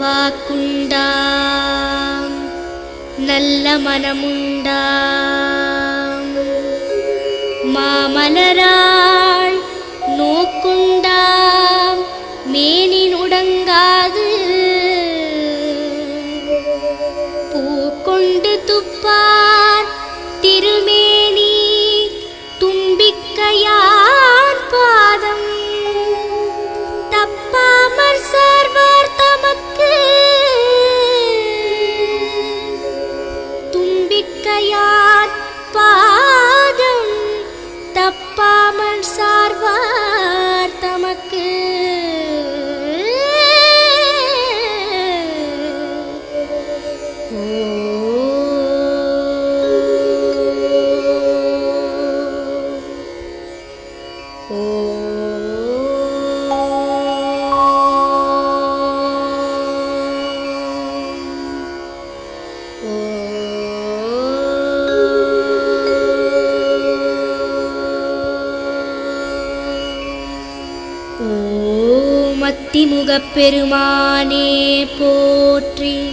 വാക്കുണ്ടാം നല്ല മനമുണ്ടാം. മാമലരാ தும்பிக்கையார் பாதம் தப்பாமல் சார்வார் தமக்கு. ஓம் முகப்பெருமானே போற்றி.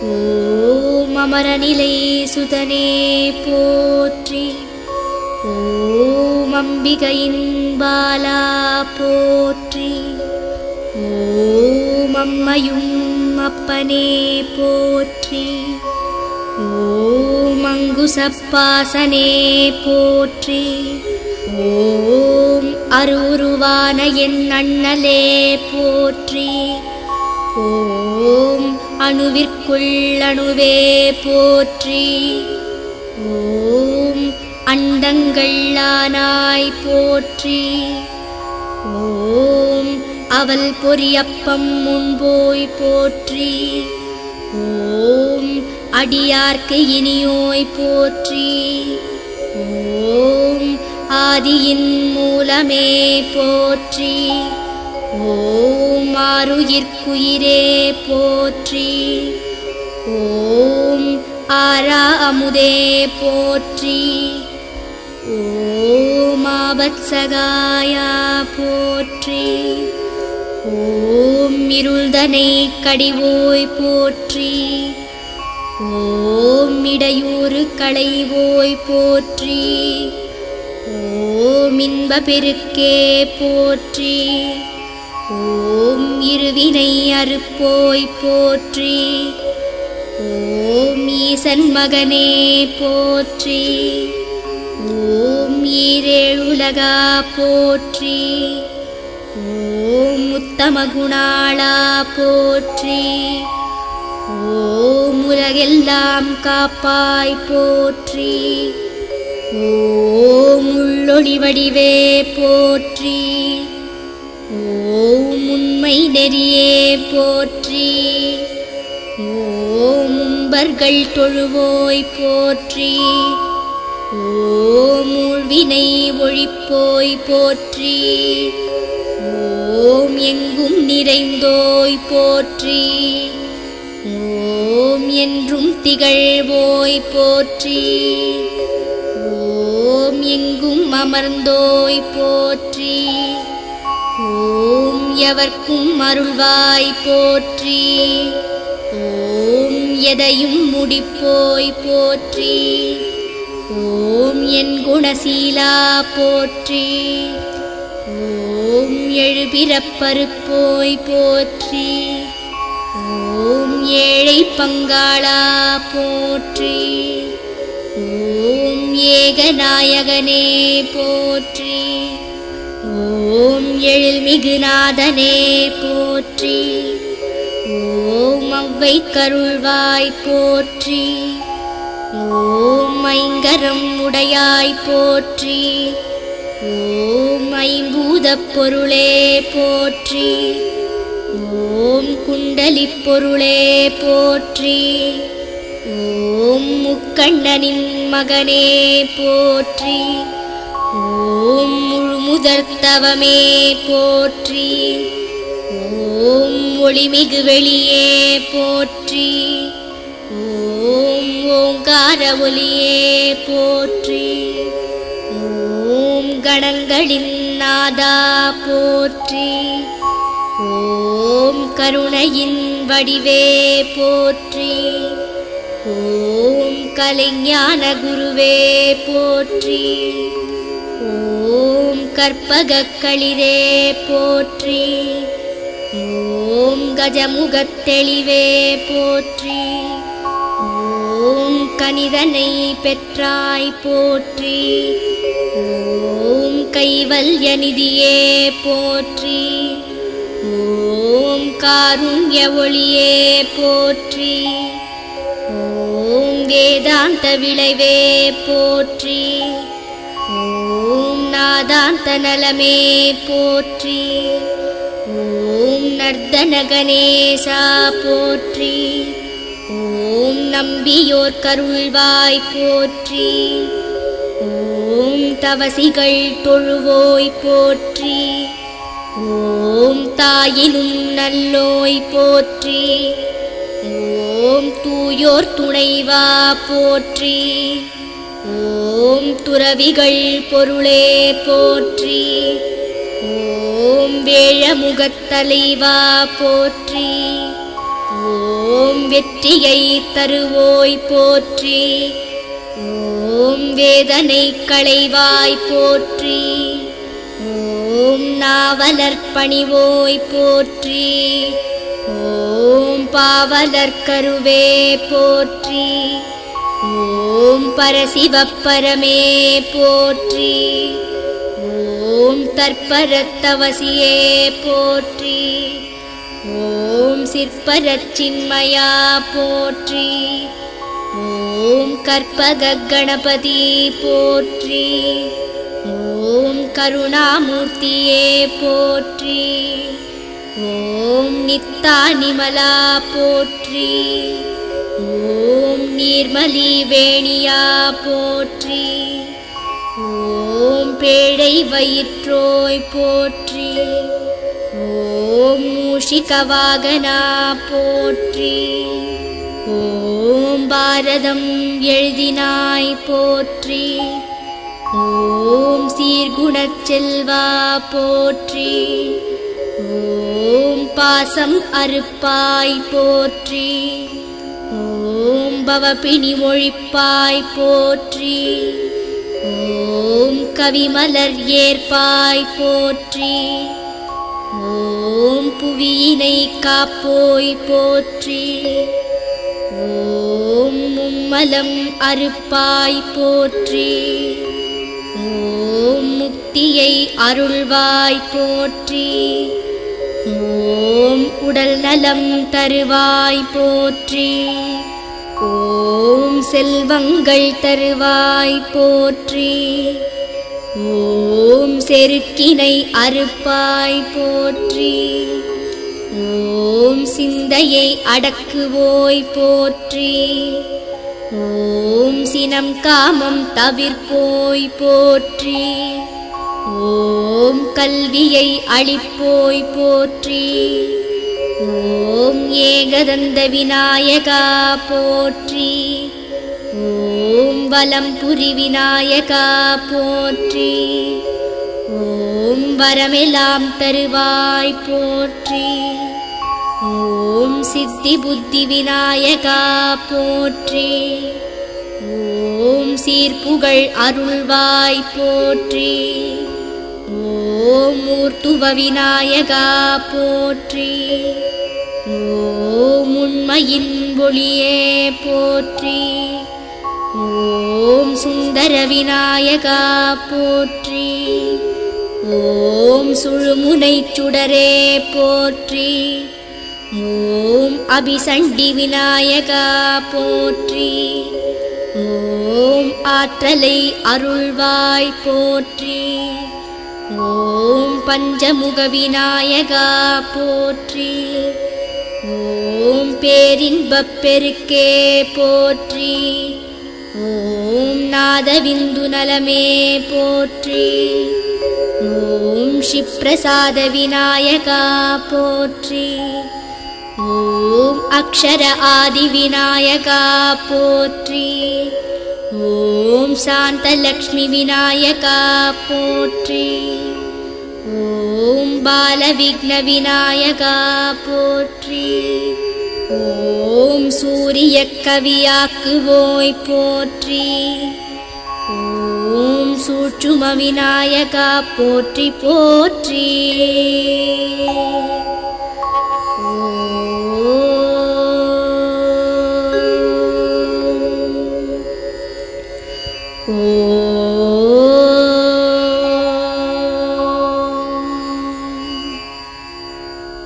ஓம் அமரநிலை சுதனே போற்றி. ஓம் அம்பிகையின் பாலா போற்றி. ஓம் அம்மையும் அப்பனே போற்றி. ஓம் அங்குசப்பாசனே போற்றி. ஓம் அருவுருவான என் அண்ணலே போற்றி. ஓம் அணுவிற்குள் அணுவே போற்றி. ஓம் அண்டங்கள்ளானாய் போற்றி. ஓம் அவள் பொரியப்பம் முன்போய் போற்றி. ஓம் அடியார்க்கு இனியோய் போற்றி. ஆதியின் மூலமே போற்றி ஓம் ஆறுயிர்க்குயிரே போற்றி ஓம் ஆரா அமுதே போற்றி ஓம் ஆபத்சகாயா போற்றி ஓம் இருள்தனை கடிவோய் போற்றி ஓம் இடையூறு களைவோய் போற்றி ஓம் இன்ப பெருக்கே போற்றி. ஓம் இருவினை அறுப்போய் போற்றி. ஓம் ஈசன் மகனே போற்றி. ஓம் ஈரேழுலகா போற்றி. ஓம் உத்தம குணாளா போற்றி. ஓம் உலகெல்லாம் காப்பாய் போற்றி. ஓம் உள்ளொளி வடிவே போற்றி. ஓம் உண்மை நெறியே போற்றி. ஓம் உம்பர்கள் தொழுவோய் போற்றி. ஓம் ஊழ்வினை ஒழிப்போய் போற்றி. ஓம் எங்கும் நிறைந்தோய் போற்றி. ஓம் என்றும் திகழ்வோய் போற்றி. எங்கும் அமர்ந்தோய் போற்றி. ஓம் எவர்க்கும் அருள்வாய் போற்றி. ஓம் எதையும் முடிப்போய் போற்றி. ஓம் என் குணசீலா போற்றி. ஓம் எழுபிறப்பருப்போய் போற்றி. ஓம் ஏழை பங்காளா போற்றி. ஏகநாயகனே போற்றி. ஓம் எழில்மிகு நாதனே போற்றி. ஓம் அவ்வை கருள்வாய் போற்றி. ஓம் ஐங்கரம் உடையாய் போற்றி. ஓம் ஐம்பூதப் பொருளே போற்றி. ஓம் குண்டலிப் பொருளே போற்றி. ஓம் முக்கண்ணனின் மகனே போற்றி. ஓம் முழுமுதற்தவமே போற்றி. ஓம் ஒளிமிகு வெளியே போற்றி. ஓம் ஓங்கார ஒலியே போற்றி. ஓம் கணங்களின் நாதா போற்றி. ஓம் கருணையின் வடிவே போற்றி. ஓம் கலைஞான குருவே போற்றி. ஓம் கற்பகக்களிரே போற்றி. ஓம் கஜமுகத்தெளிவே போற்றி. ஓம் கணிதனை பெற்றாய் போற்றி. ஓம் கைவல்ய நிதியே போற்றி. ஓம் காருண்ய ஒளியே போற்றி. வேதாந்த விளைவே போற்றி. ஓம் நாதாந்த நலமே போற்றி. ஓம் நர்தன கணேசா போற்றி. ஓம் நம்பியோர் கருள்வாய் போற்றி. ஓம் தவசிகள் தொழுவோய் போற்றி. ஓம் தாயினும் நல்லோய் போற்றி. ஓம் ஓம் தூயோர் துணைவா போற்றி. ஓம் துறவிகள் பொருளே போற்றி. ஓம் வேழமுகத்தலைவா போற்றி. ஓம் வெற்றியை தருவோய் போற்றி. ஓம் வேதனை களைவாய் போற்றி. ஓம் நாவலர் பணிவோய் போற்றி. பாவலர்கருவே போற்றி. ஓம் பரசிவப்பரமே போற்றி. ஓம் தற்பரத்தவசியே போற்றி. ஓம் சிற்பரச்சின்மயா போற்றி. ஓம் கற்பக கணபதி போற்றி. ஓம் கருணாமூர்த்தியே போற்றி. ஓம் நித்தா நிமலா போற்றி. ஓம் நீர்மலி வேணியா போற்றி. ஓம் பேழை வயிற்றோய் போற்றி. ஓம் மூஷிகவாகனா போற்றி. ஓம் பாரதம் எழுதினாய் போற்றி. ஓம் சீர்குணச் செல்வா போற்றி. ஓம் பாசம் அறுப்பாய் போற்றி. ஓம் பவபிணி ஒழிப்பாய் போற்றி. ஓம் கவிமலர் ஏற்பாய் போற்றி. ஓம் புவியினை காப்போய் போற்றி. ஓம் மும்மலம் அறுப்பாய் போற்றி. ஓம் முக்தியை அருள்வாய் போற்றி. ஓம் உடல் நலம் தருவாய் போற்றி. ஓம் செல்வங்கள் தருவாய் போற்றி. ஓம் செருக்கினை அறுப்பாய் போற்றி. ஓம் சிந்தையை அடக்குவோய் போற்றி. ஓம் சினம் காமம் தவிர்ப்போய் போற்றி. ஓம் ஓம் கல்வியை அளிப்போய் போற்றி. ஓம் ஏகதந்த விநாயகா போற்றி. ஓம் வலம்புரி விநாயகா போற்றி. ஓம் வரமெல்லாம் தருவாய் போற்றி. ஓம் சித்தி புத்தி விநாயகா போற்றி. ஓம் சீர்ப்புகழ் அருள்வாய் போற்றி. ஓம் மூர்த்துவ விநாயகா போற்றி. ஓம் உண்மையின் ஒளியே போற்றி. ஓம் சுந்தர விநாயகா போற்றி. ஓம் சுழுமுனை சுடரே போற்றி. ஓம் அபிசண்டி விநாயகா போற்றி. ஓம் ஆற்றலை அருள்வாய் போற்றி. ஓம் பஞ்சமுக விநாயகா போற்றி. ஓம் பேரின்பப் பெருக்கே போற்றி. ஓம் நாதவிந்து நலமே போற்றி. ஓம் ஷிப்ரசாத விநாயகா போற்றி. ஓம் அக்ஷர ஆதி விநாயகா போற்றி. ஓம் சாந்தலக்ஷ்மி விநாயகா போற்றி. ஓம் பாலவிக்ன விநாயகா போற்றி. ஓம் சூரிய கவியாக்குவோய் போற்றி. ஓம் சூட்சும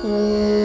嗯